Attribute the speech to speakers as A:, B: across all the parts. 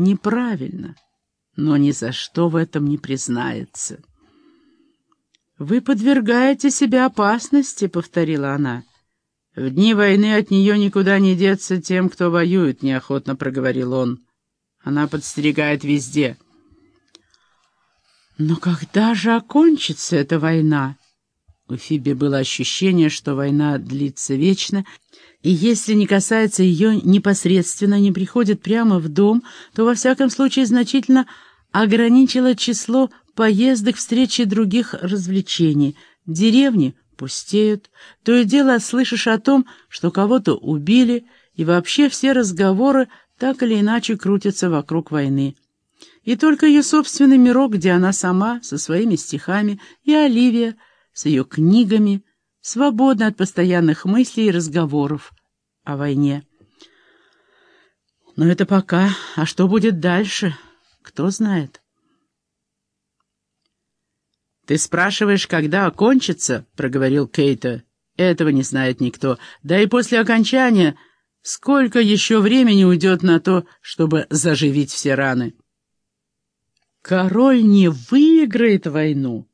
A: неправильно, но ни за что в этом не признается. «Вы подвергаете себя опасности», — повторила она. «В дни войны от нее никуда не деться тем, кто воюет», — неохотно проговорил он. «Она подстерегает везде». «Но когда же окончится эта война?» У Фиби было ощущение, что война длится вечно, и если не касается ее непосредственно, не приходит прямо в дом, то во всяком случае значительно ограничила число поездок, встречи других развлечений. Деревни пустеют, то и дело слышишь о том, что кого-то убили, и вообще все разговоры так или иначе крутятся вокруг войны. И только ее собственный мирок, где она сама, со своими стихами, и Оливия, с ее книгами, свободна от постоянных мыслей и разговоров о войне. Но это пока, а что будет дальше, кто знает. «Ты спрашиваешь, когда окончится?» — проговорил Кейта. «Этого не знает никто. Да и после окончания сколько еще времени уйдет на то, чтобы заживить все раны?» «Король не выиграет войну!»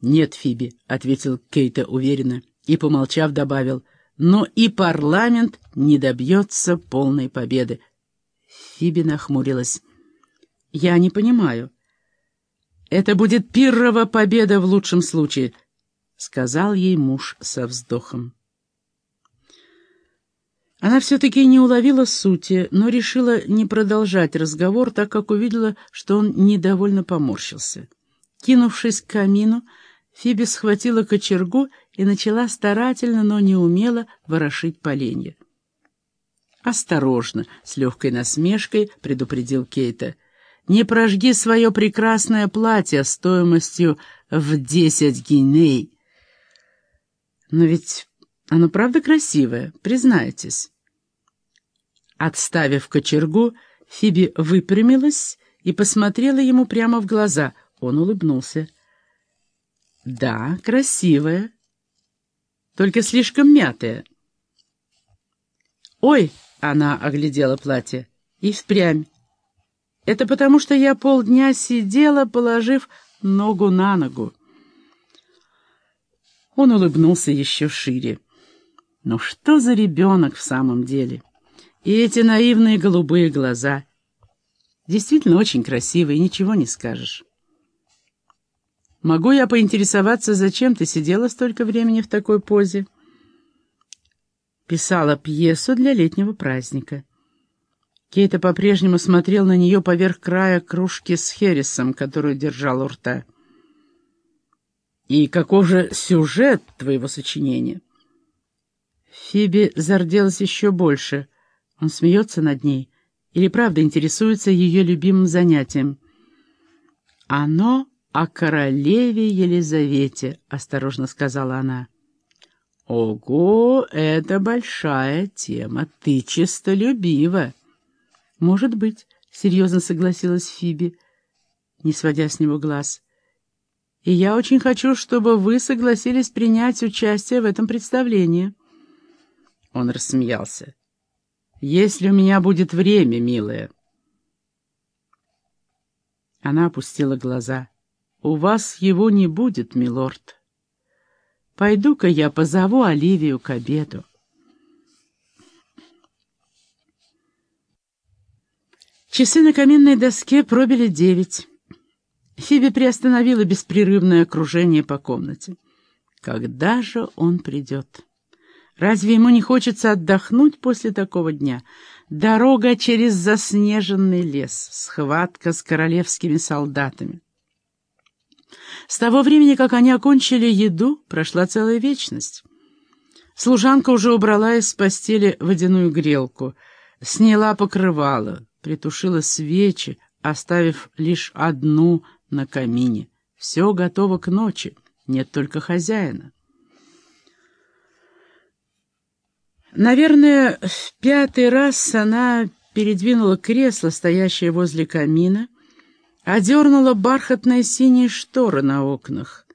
A: «Нет, Фиби», — ответил Кейта уверенно и, помолчав, добавил, «но и парламент не добьется полной победы». Фиби нахмурилась. «Я не понимаю». «Это будет пиррова победа в лучшем случае», — сказал ей муж со вздохом. Она все-таки не уловила сути, но решила не продолжать разговор, так как увидела, что он недовольно поморщился. Кинувшись к камину, Фиби схватила кочергу и начала старательно, но неумело ворошить поленья. «Осторожно!» — с легкой насмешкой предупредил Кейта. «Не прожги свое прекрасное платье стоимостью в десять гиней!» «Но ведь оно правда красивое, признайтесь. Отставив кочергу, Фиби выпрямилась и посмотрела ему прямо в глаза. Он улыбнулся. «Да, красивая, только слишком мятая». «Ой!» — она оглядела платье. «И впрямь. Это потому, что я полдня сидела, положив ногу на ногу». Он улыбнулся еще шире. Но что за ребенок в самом деле? И эти наивные голубые глаза. Действительно очень красивые, ничего не скажешь. Могу я поинтересоваться, зачем ты сидела столько времени в такой позе? Писала пьесу для летнего праздника. Кейта по-прежнему смотрел на нее поверх края кружки с хересом, которую держал у рта. «И каков же сюжет твоего сочинения?» Фиби зарделась еще больше. Он смеется над ней или правда интересуется ее любимым занятием? «Оно о королеве Елизавете», — осторожно сказала она. «Ого, это большая тема, ты чистолюбива». «Может быть», — серьезно согласилась Фиби, не сводя с него глаз. «И я очень хочу, чтобы вы согласились принять участие в этом представлении». Он рассмеялся. «Если у меня будет время, милая». Она опустила глаза. «У вас его не будет, милорд. Пойду-ка я позову Оливию к обеду». Часы на каминной доске пробили девять. Фиби приостановила беспрерывное окружение по комнате. Когда же он придет? Разве ему не хочется отдохнуть после такого дня? Дорога через заснеженный лес, схватка с королевскими солдатами. С того времени, как они окончили еду, прошла целая вечность. Служанка уже убрала из постели водяную грелку, сняла покрывало, притушила свечи, оставив лишь одну на камине. Все готово к ночи, нет только хозяина. Наверное, в пятый раз она передвинула кресло, стоящее возле камина, одернула бархатные синие шторы на окнах.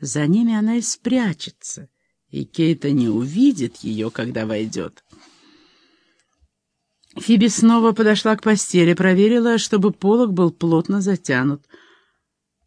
A: За ними она и спрячется, и Кейта не увидит ее, когда войдет. Фиби снова подошла к постели, проверила, чтобы полог был плотно затянут —